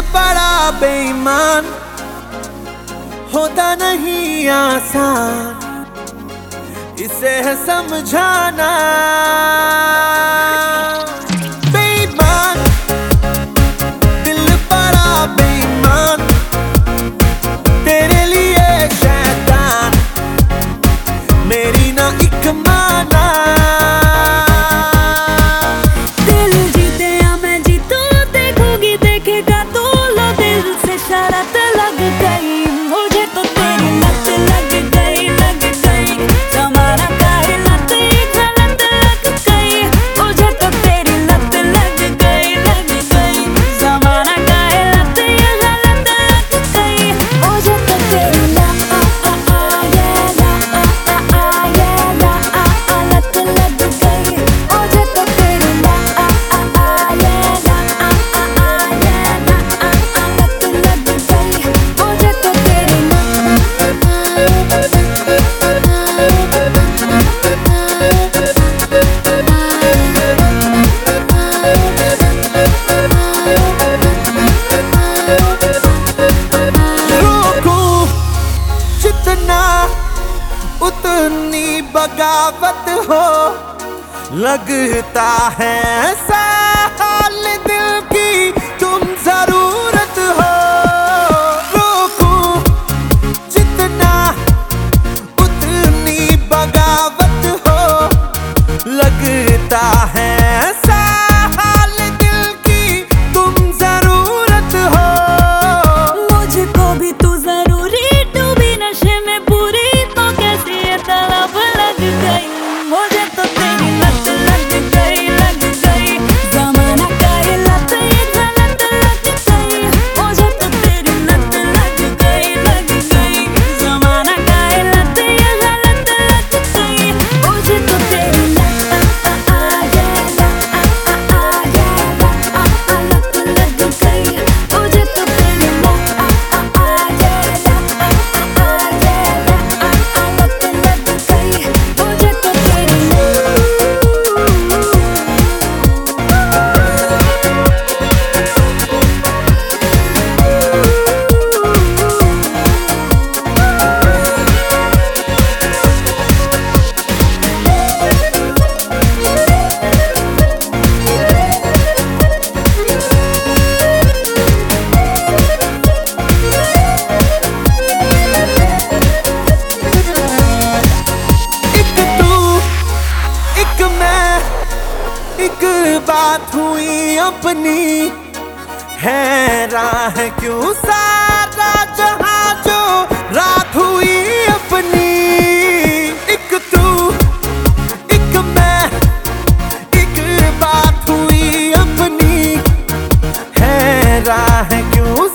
बड़ा बेईमान होता नहीं आसान। इसे है समझाना। उतनी बगावत हो लगता है ऐसा बात हुई अपनी, है राह क्यों सारा जहाँ जो रात हुई अपनी? एक तू, एक मैं, एक बात हुई अपनी, है राह क्यों